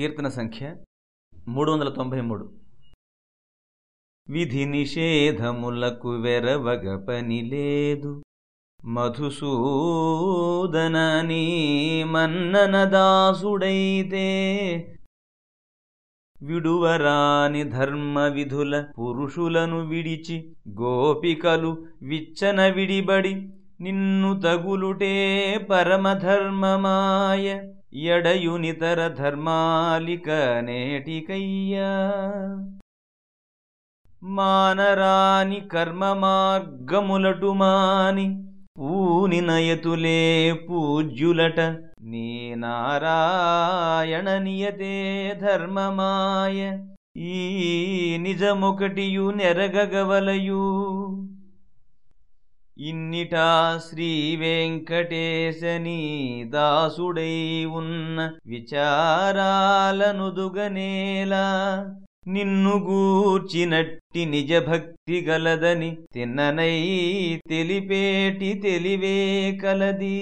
కీర్తన సంఖ్య మూడు వందల తొంభై మూడు. విధి నిషేధములకు వెరవగ పని లేదు మధుసూదనని మన్నన దాసుడైతే. విడువరాని ధర్మ విధుల పురుషులను విడిచి గోపికలు విచ్చన విడిబడి నిన్ను తగులుటే పరమధర్మమాయ. ఎడయునితర ధర్మాలిక నేటికయ్యా మానరాని కర్మ మార్గములటు మాని పూని నయతులే పూజ్యులట నీ నారాయణ నియతే ధర్మమాయ ఈ నిజమొకటియు నెరగగవలయు ఇన్నిటా శ్రీ వెంకటేశని దాసుడై ఉన్న విచారాలనుదుగనేలా నిన్ను గూర్చినట్టి నిజ భక్తి గలదని తిన్ననై తెలిపేటి తెలివే కలది.